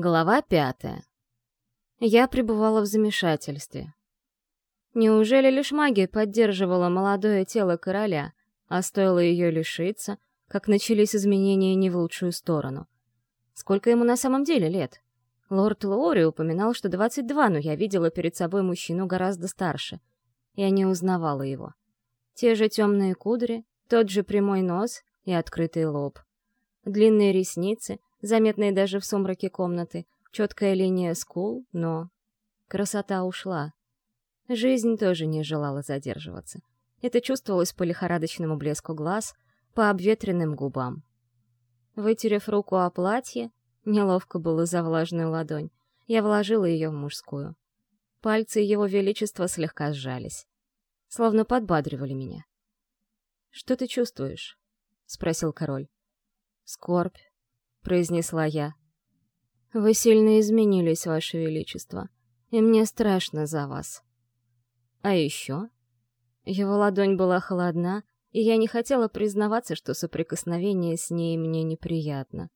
Глава пятая. Я пребывала в замешательстве. Неужели лишь магия поддерживала молодое тело короля, а стоило ее лишиться, как начались изменения не в лучшую сторону? Сколько ему на самом деле лет? Лорд Лоури упоминал, что 22, но я видела перед собой мужчину гораздо старше. Я не узнавала его. Те же темные кудри, тот же прямой нос и открытый лоб. Длинные ресницы, заметные даже в сумраке комнаты, четкая линия скул, но... Красота ушла. Жизнь тоже не желала задерживаться. Это чувствовалось по лихорадочному блеску глаз, по обветренным губам. Вытерев руку о платье, неловко было за влажную ладонь, я вложила ее в мужскую. Пальцы его величества слегка сжались. Словно подбадривали меня. «Что ты чувствуешь?» — спросил король. «Скорбь», — произнесла я. «Вы сильно изменились, Ваше Величество, и мне страшно за вас». «А еще?» Его ладонь была холодна, и я не хотела признаваться, что соприкосновение с ней мне неприятно.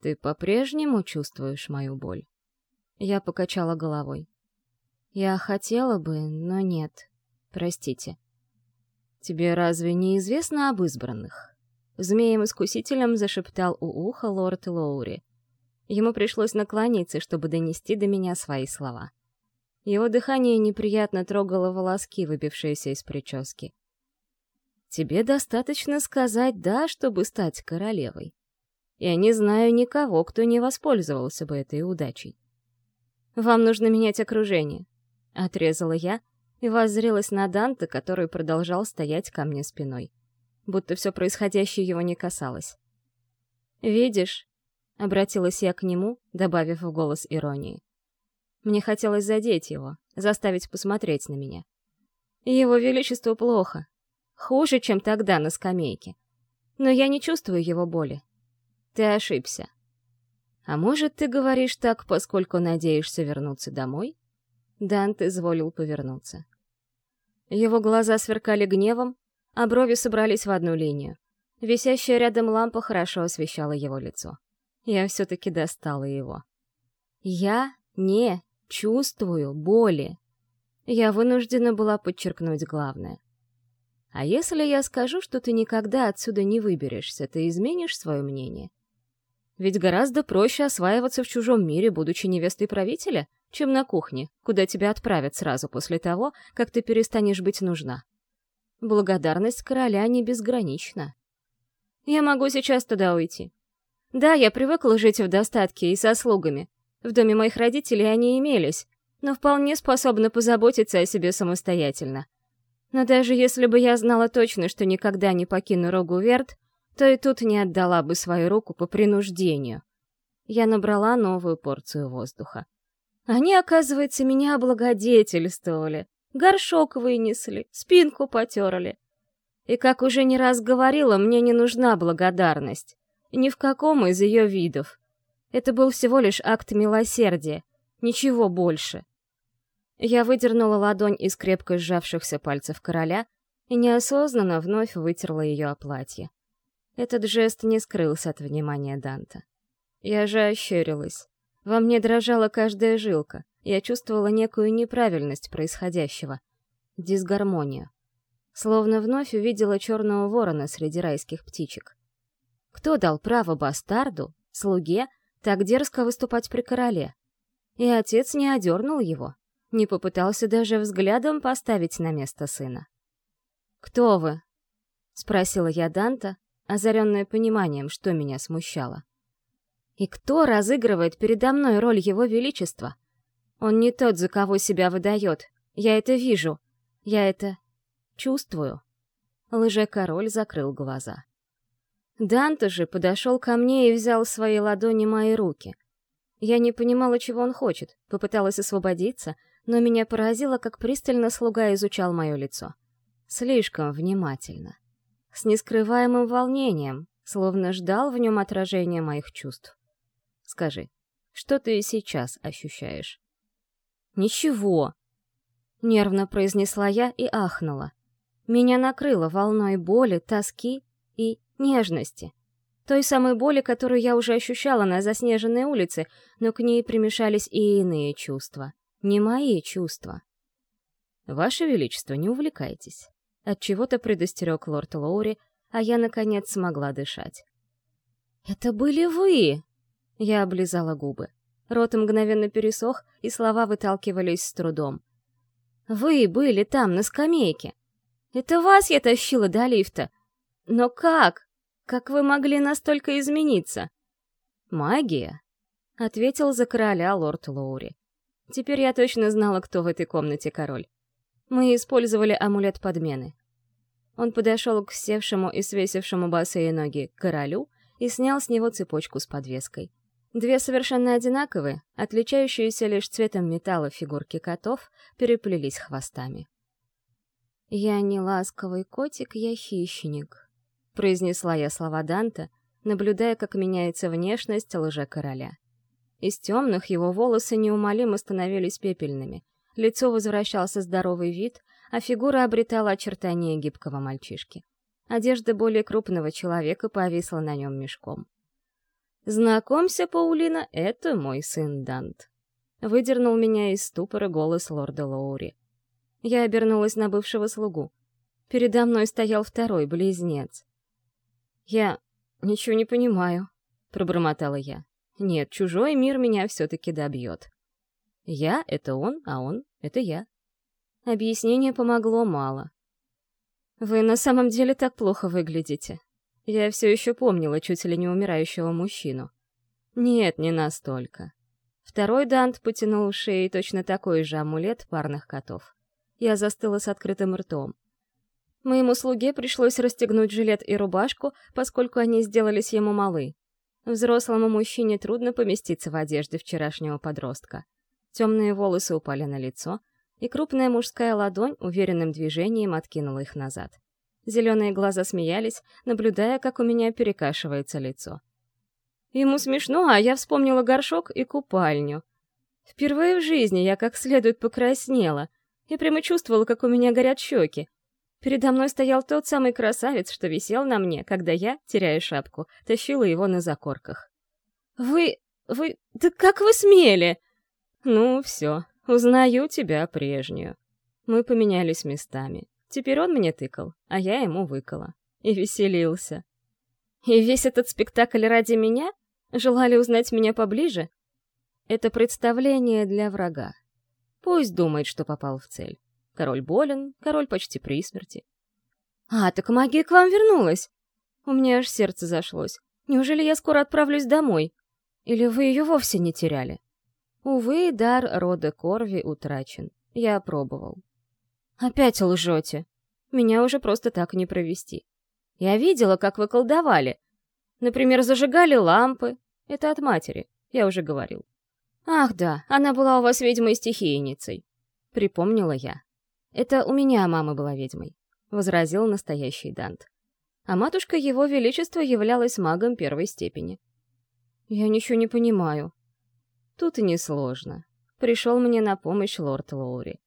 «Ты по-прежнему чувствуешь мою боль?» Я покачала головой. «Я хотела бы, но нет. Простите». «Тебе разве не известно об избранных?» Змеем-искусителем зашептал у уха лорд Лоури. Ему пришлось наклониться, чтобы донести до меня свои слова. Его дыхание неприятно трогало волоски, выбившиеся из прически. «Тебе достаточно сказать «да», чтобы стать королевой. Я не знаю никого, кто не воспользовался бы этой удачей. Вам нужно менять окружение», — отрезала я и воззрелась на Данте, который продолжал стоять ко мне спиной. Будто все происходящее его не касалось. «Видишь?» — обратилась я к нему, добавив в голос иронии. Мне хотелось задеть его, заставить посмотреть на меня. Его величество плохо. Хуже, чем тогда на скамейке. Но я не чувствую его боли. Ты ошибся. А может, ты говоришь так, поскольку надеешься вернуться домой? Дант изволил повернуться. Его глаза сверкали гневом, а брови собрались в одну линию. Висящая рядом лампа хорошо освещала его лицо. Я все-таки достала его. Я не чувствую боли. Я вынуждена была подчеркнуть главное. А если я скажу, что ты никогда отсюда не выберешься, ты изменишь свое мнение? Ведь гораздо проще осваиваться в чужом мире, будучи невестой правителя, чем на кухне, куда тебя отправят сразу после того, как ты перестанешь быть нужна. Благодарность короля не безгранична. Я могу сейчас туда уйти. Да, я привыкла жить в достатке и со слугами, в доме моих родителей они имелись, но вполне способны позаботиться о себе самостоятельно. Но даже если бы я знала точно, что никогда не покину Рогу Верт, то и тут не отдала бы свою руку по принуждению. Я набрала новую порцию воздуха. Они, оказывается, меня облагодетельствовали, горшок вынесли, спинку потерли. И, как уже не раз говорила, мне не нужна благодарность. Ни в каком из ее видов. Это был всего лишь акт милосердия, ничего больше. Я выдернула ладонь из крепко сжавшихся пальцев короля и неосознанно вновь вытерла ее о платье. Этот жест не скрылся от внимания Данта. Я же ощерилась. Во мне дрожала каждая жилка. Я чувствовала некую неправильность происходящего. Дисгармонию. Словно вновь увидела черного ворона среди райских птичек. Кто дал право бастарду, слуге, так дерзко выступать при короле. И отец не одернул его, не попытался даже взглядом поставить на место сына. «Кто вы?» — спросила я Данта, озаренная пониманием, что меня смущало. «И кто разыгрывает передо мной роль его величества? Он не тот, за кого себя выдает. Я это вижу. Я это чувствую». Лже-король закрыл глаза. Данте же подошел ко мне и взял в свои ладони мои руки. Я не понимала, чего он хочет, попыталась освободиться, но меня поразило, как пристально слуга изучал мое лицо. Слишком внимательно. С нескрываемым волнением, словно ждал в нем отражения моих чувств. Скажи, что ты сейчас ощущаешь? «Ничего!» — нервно произнесла я и ахнула. Меня накрыло волной боли, тоски и нежности. Той самой боли, которую я уже ощущала на заснеженной улице, но к ней примешались и иные чувства. Не мои чувства. «Ваше Величество, не увлекайтесь». Отчего-то предостерег лорд Лоури, а я, наконец, смогла дышать. «Это были вы!» Я облизала губы. Рот мгновенно пересох, и слова выталкивались с трудом. «Вы были там, на скамейке. Это вас я тащила до лифта. Но как? Как вы могли настолько измениться?» «Магия», — ответил за короля лорд Лоури. Теперь я точно знала, кто в этой комнате король. Мы использовали амулет подмены. Он подошел к севшему и свесившему босые ноги королю и снял с него цепочку с подвеской. Две совершенно одинаковые, отличающиеся лишь цветом металла фигурки котов, переплелись хвостами. «Я не ласковый котик, я хищник», — произнесла я слова Данта, наблюдая, как меняется внешность лже-короля. Из темных его волосы неумолимо становились пепельными, лицо возвращался здоровый вид, а фигура обретала очертания гибкого мальчишки. Одежда более крупного человека повисла на нем мешком. «Знакомься, Паулина, это мой сын Дант». Выдернул меня из ступора голос лорда Лоури. Я обернулась на бывшего слугу. Передо мной стоял второй близнец. «Я ничего не понимаю», — пробормотала я. «Нет, чужой мир меня все-таки добьет». Я — это он, а он — это я. Объяснение помогло мало. «Вы на самом деле так плохо выглядите», я все еще помнила чуть ли не умирающего мужчину. Нет, не настолько. Второй Дант потянул шеей точно такой же амулет парных котов. Я застыла с открытым ртом. Моему слуге пришлось расстегнуть жилет и рубашку, поскольку они сделались ему малы. Взрослому мужчине трудно поместиться в одежде вчерашнего подростка. Темные волосы упали на лицо, и крупная мужская ладонь уверенным движением откинула их назад. Зеленые глаза смеялись, наблюдая, как у меня перекашивается лицо. Ему смешно, а я вспомнила горшок и купальню. Впервые в жизни я как следует покраснела. Я прямо чувствовала, как у меня горят щеки. Передо мной стоял тот самый красавец, что висел на мне, когда я, теряя шапку, тащила его на закорках. «Вы... вы... да как вы смели?» «Ну, все, узнаю тебя прежнюю». Мы поменялись местами. Теперь он мне тыкал, а я ему выкала. И веселился. И весь этот спектакль ради меня? Желали узнать меня поближе? Это представление для врага. Пусть думает, что попал в цель. Король болен, король почти при смерти. А, так магия к вам вернулась. У меня аж сердце зашлось. Неужели я скоро отправлюсь домой? Или вы ее вовсе не теряли? Увы, дар рода Корви утрачен. Я пробовал. «Опять лжете. Меня уже просто так не провести. Я видела, как вы колдовали. Например, зажигали лампы. Это от матери, я уже говорил. Ах да, она была у вас ведьмой-стихийницей. Припомнила я. Это у меня мама была ведьмой, возразил настоящий Дант. А матушка его величества являлась магом первой степени. Я ничего не понимаю. Тут и несложно. Пришел мне на помощь лорд Лоури.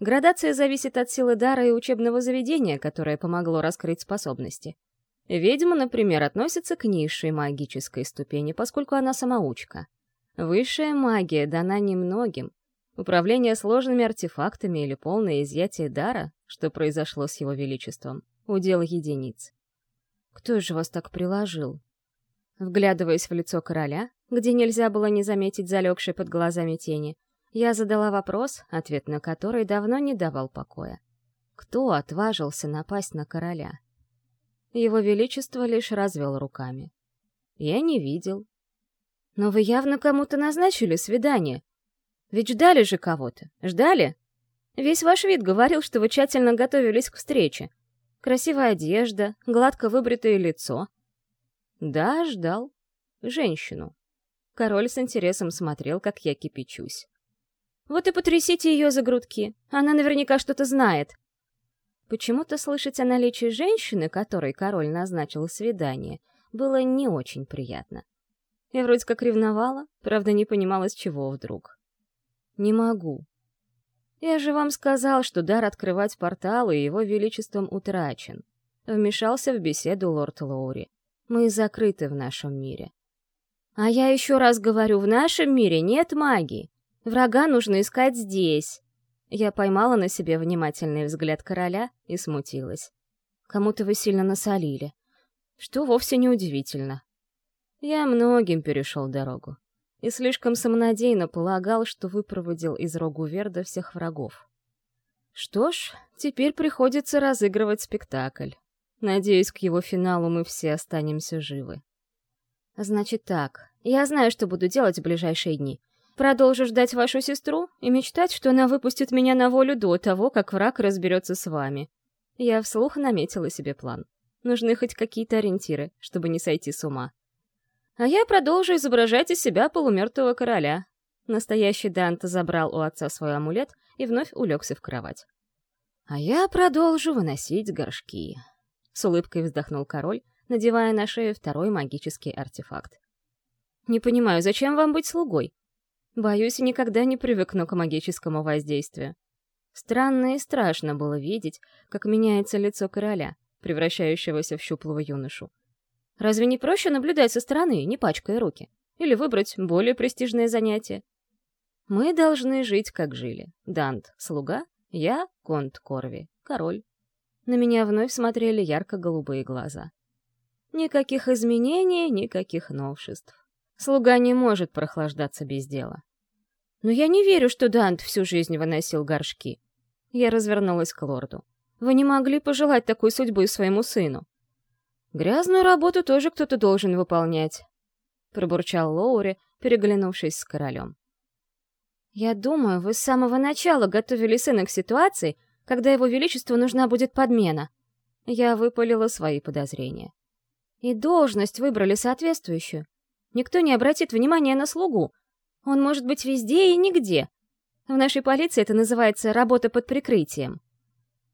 Градация зависит от силы дара и учебного заведения, которое помогло раскрыть способности. Ведьма, например, относится к низшей магической ступени, поскольку она самоучка. Высшая магия дана немногим. Управление сложными артефактами или полное изъятие дара, что произошло с его величеством, удел единиц. Кто же вас так приложил? Вглядываясь в лицо короля, где нельзя было не заметить залегшей под глазами тени, я задала вопрос, ответ на который давно не давал покоя. Кто отважился напасть на короля? Его Величество лишь развел руками. Я не видел. Но вы явно кому-то назначили свидание. Ведь ждали же кого-то. Ждали? Весь ваш вид говорил, что вы тщательно готовились к встрече. Красивая одежда, гладко выбритое лицо. Да, ждал. Женщину. Король с интересом смотрел, как я кипячусь. Вот и потрясите ее за грудки. Она наверняка что-то знает. Почему-то слышать о наличии женщины, которой король назначил свидание, было не очень приятно. Я вроде как ревновала, правда не понимала, с чего вдруг. Не могу. Я же вам сказал, что дар открывать порталы его величеством утрачен. Вмешался в беседу лорд Лоури. Мы закрыты в нашем мире. А я еще раз говорю, в нашем мире нет магии. Врага нужно искать здесь. Я поймала на себе внимательный взгляд короля и смутилась. Кому-то вы сильно насолили. Что вовсе не удивительно. Я многим перешел дорогу. И слишком самонадеянно полагал, что выпроводил из Рогуверда всех врагов. Что ж, теперь приходится разыгрывать спектакль. Надеюсь, к его финалу мы все останемся живы. Значит так, я знаю, что буду делать в ближайшие дни. Продолжу ждать вашу сестру и мечтать, что она выпустит меня на волю до того, как враг разберется с вами. Я вслух наметила себе план. Нужны хоть какие-то ориентиры, чтобы не сойти с ума. А я продолжу изображать из себя полумертвого короля. Настоящий Данте забрал у отца свой амулет и вновь улегся в кровать. А я продолжу выносить горшки. С улыбкой вздохнул король, надевая на шею второй магический артефакт. «Не понимаю, зачем вам быть слугой? Боюсь, никогда не привыкну к магическому воздействию. Странно и страшно было видеть, как меняется лицо короля, превращающегося в щуплого юношу. Разве не проще наблюдать со стороны, не пачкая руки? Или выбрать более престижное занятие? Мы должны жить, как жили. Дант — слуга, я — конт Корви, король. На меня вновь смотрели ярко-голубые глаза. Никаких изменений, никаких новшеств. Слуга не может прохлаждаться без дела. Но я не верю, что Дант всю жизнь выносил горшки. Я развернулась к лорду. Вы не могли пожелать такой судьбы своему сыну. Грязную работу тоже кто-то должен выполнять, пробурчал Лоури, переглянувшись с королем. Я думаю, вы с самого начала готовили сына к ситуации, когда его величеству нужна будет подмена. Я выпалила свои подозрения. И должность выбрали соответствующую. Никто не обратит внимания на слугу, он может быть везде и нигде. В нашей полиции это называется «работа под прикрытием».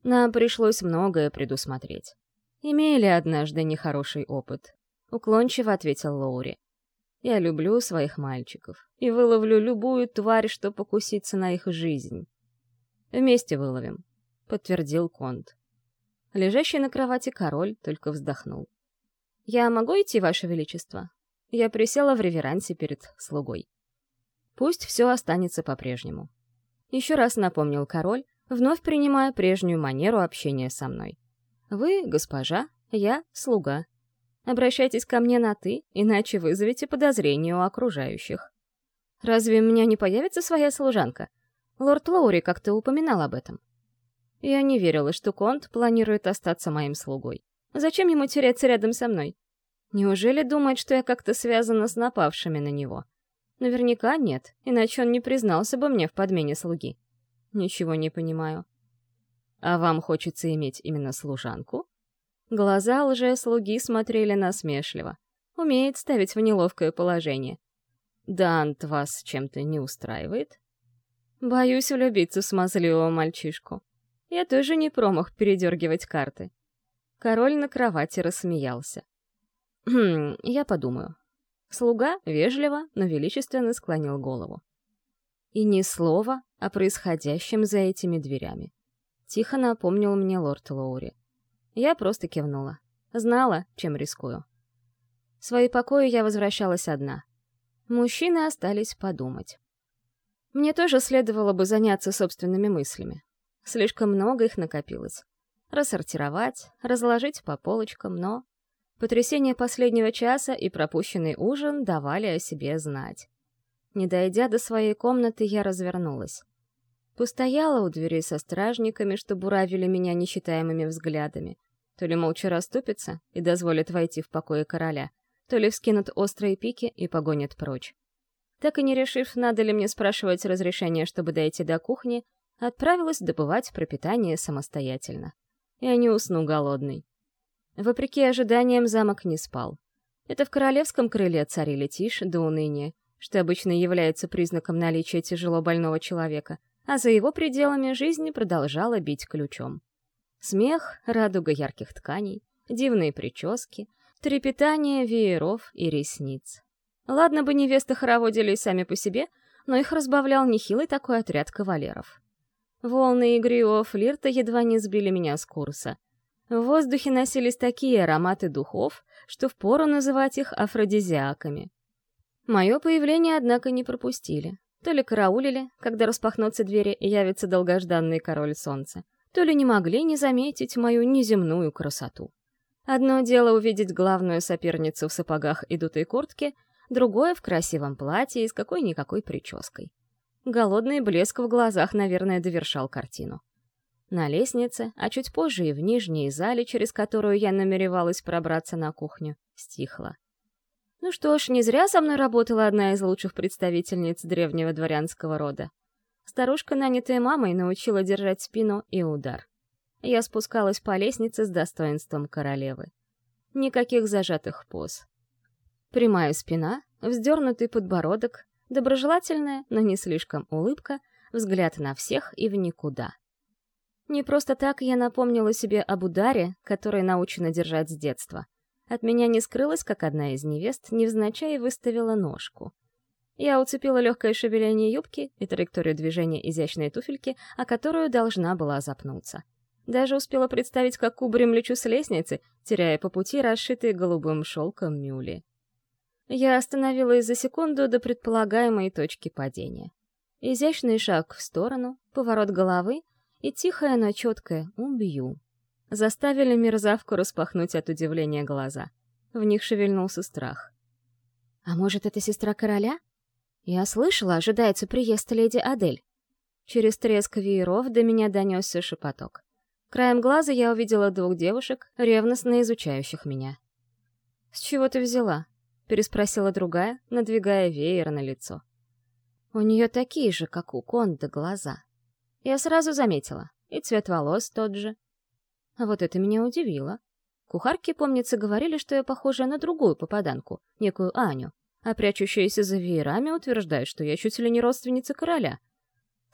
Нам пришлось многое предусмотреть. Имели однажды нехороший опыт. Уклончиво ответил Лоури. Я люблю своих мальчиков и выловлю любую тварь, что покусится на их жизнь. Вместе выловим, подтвердил Конт. Лежащий на кровати король только вздохнул. «Я могу идти, Ваше Величество?» Я присела в реверансе перед слугой. Пусть все останется по-прежнему. Еще раз напомнил король, вновь принимая прежнюю манеру общения со мной. Вы — госпожа, я — слуга. Обращайтесь ко мне на «ты», иначе вызовете подозрения у окружающих. Разве у меня не появится своя служанка? Лорд Лоури как-то упоминал об этом. Я не верила, что Конт планирует остаться моим слугой. Зачем ему теряться рядом со мной? Неужели думает, что я как-то связана с напавшими на него? Наверняка нет, иначе он не признался бы мне в подмене слуги. Ничего не понимаю. А вам хочется иметь именно служанку? Глаза лже-слуги смотрели насмешливо. Умеет ставить в неловкое положение. Дант вас чем-то не устраивает? Боюсь влюбиться в смазливого мальчишку. Я тоже не промах передергивать карты. Король на кровати рассмеялся. «Хм, я подумаю. Слуга вежливо, но величественно склонил голову. И ни слова о происходящем за этими дверями. Тихо напомнил мне лорд Лоури. Я просто кивнула. Знала, чем рискую. В свои покои я возвращалась одна. Мужчины остались подумать. Мне тоже следовало бы заняться собственными мыслями. Слишком много их накопилось. Рассортировать, разложить по полочкам, но Потрясение последнего часа и пропущенный ужин давали о себе знать. Не дойдя до своей комнаты, я развернулась. Постояла у двери со стражниками, что буравили меня несчитаемыми взглядами. То ли молча расступятся и дозволят войти в покое короля, то ли вскинут острые пики и погонят прочь. Так и не решив, надо ли мне спрашивать разрешение, чтобы дойти до кухни, отправилась добывать пропитание самостоятельно. Я не усну голодный. Вопреки ожиданиям, замок не спал. Это в королевском крыле царили тишь до уныния, что обычно является признаком наличия тяжело больного человека, а за его пределами жизнь продолжала бить ключом. Смех, радуга ярких тканей, дивные прически, трепетание вееров и ресниц. Ладно бы невесты хороводили сами по себе, но их разбавлял нехилый такой отряд кавалеров. Волны игривого флирта едва не сбили меня с курса — в воздухе носились такие ароматы духов, что впору называть их афродизиаками. Мое появление, однако, не пропустили. То ли караулили, когда распахнутся двери и явится долгожданный король солнца, то ли не могли не заметить мою неземную красоту. Одно дело увидеть главную соперницу в сапогах и дутой куртке, другое — в красивом платье и с какой-никакой прической. Голодный блеск в глазах, наверное, довершал картину. На лестнице, а чуть позже и в нижней зале, через которую я намеревалась пробраться на кухню, стихло. Ну что ж, не зря со мной работала одна из лучших представительниц древнего дворянского рода. Старушка, нанятая мамой, научила держать спину и удар. Я спускалась по лестнице с достоинством королевы. Никаких зажатых поз. Прямая спина, вздернутый подбородок, доброжелательная, но не слишком улыбка, взгляд на всех и в никуда. Не просто так я напомнила себе об ударе, который научена держать с детства. От меня не скрылось, как одна из невест невзначай выставила ножку. Я уцепила легкое шевеление юбки и траекторию движения изящной туфельки, о которую должна была запнуться. Даже успела представить, как кубарем лечу с лестницы, теряя по пути расшитые голубым шелком мюли. Я остановилась за секунду до предполагаемой точки падения. Изящный шаг в сторону, поворот головы и тихое, но четкое «убью» заставили мерзавку распахнуть от удивления глаза. В них шевельнулся страх. «А может, это сестра короля?» «Я слышала, ожидается приезд леди Адель». Через треск вееров до меня донесся шепоток. Краем глаза я увидела двух девушек, ревностно изучающих меня. «С чего ты взяла?» — переспросила другая, надвигая веер на лицо. У нее такие же, как у Конда, глаза. Я сразу заметила. И цвет волос тот же. А вот это меня удивило. Кухарки, помнится, говорили, что я похожа на другую попаданку, некую Аню, а прячущиеся за веерами утверждают, что я чуть ли не родственница короля —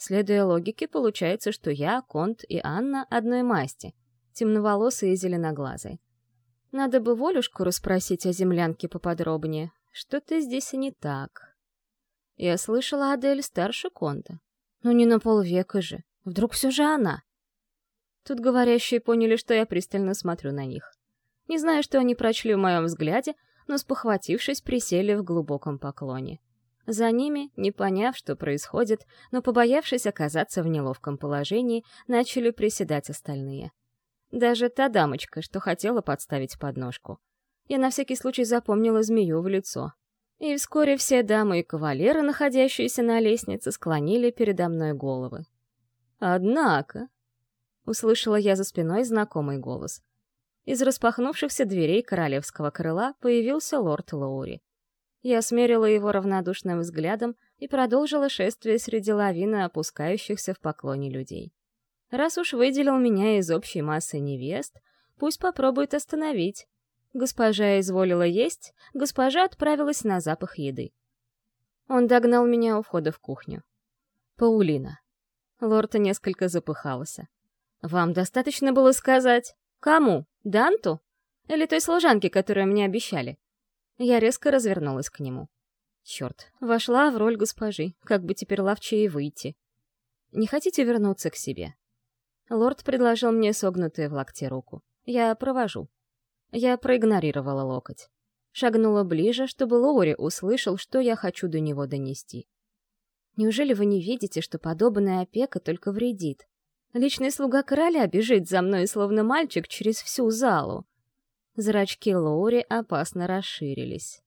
Следуя логике, получается, что я, Конт и Анна одной масти, темноволосые и зеленоглазые. Надо бы Волюшку расспросить о землянке поподробнее. Что-то здесь и не так. Я слышала, Адель старше Конта. Ну не на полвека же. Вдруг все же она? Тут говорящие поняли, что я пристально смотрю на них. Не знаю, что они прочли в моем взгляде, но, спохватившись, присели в глубоком поклоне. За ними, не поняв, что происходит, но побоявшись оказаться в неловком положении, начали приседать остальные. Даже та дамочка, что хотела подставить подножку. Я на всякий случай запомнила змею в лицо. И вскоре все дамы и кавалеры, находящиеся на лестнице, склонили передо мной головы. «Однако...» — услышала я за спиной знакомый голос. Из распахнувшихся дверей королевского крыла появился лорд Лоури. Я смерила его равнодушным взглядом и продолжила шествие среди лавины опускающихся в поклоне людей. Раз уж выделил меня из общей массы невест, пусть попробует остановить. Госпожа изволила есть, госпожа отправилась на запах еды. Он догнал меня у входа в кухню. «Паулина». Лорта несколько запыхался. «Вам достаточно было сказать? Кому? Данту? Или той служанке, которую мне обещали? Я резко развернулась к нему. Черт, вошла в роль госпожи, как бы теперь ловчее выйти. Не хотите вернуться к себе? Лорд предложил мне согнутую в локте руку. Я провожу. Я проигнорировала локоть. Шагнула ближе, чтобы Лоури услышал, что я хочу до него донести. Неужели вы не видите, что подобная опека только вредит? Личный слуга короля бежит за мной, словно мальчик, через всю залу. Зрачки Лоури опасно расширились.